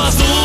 más duro.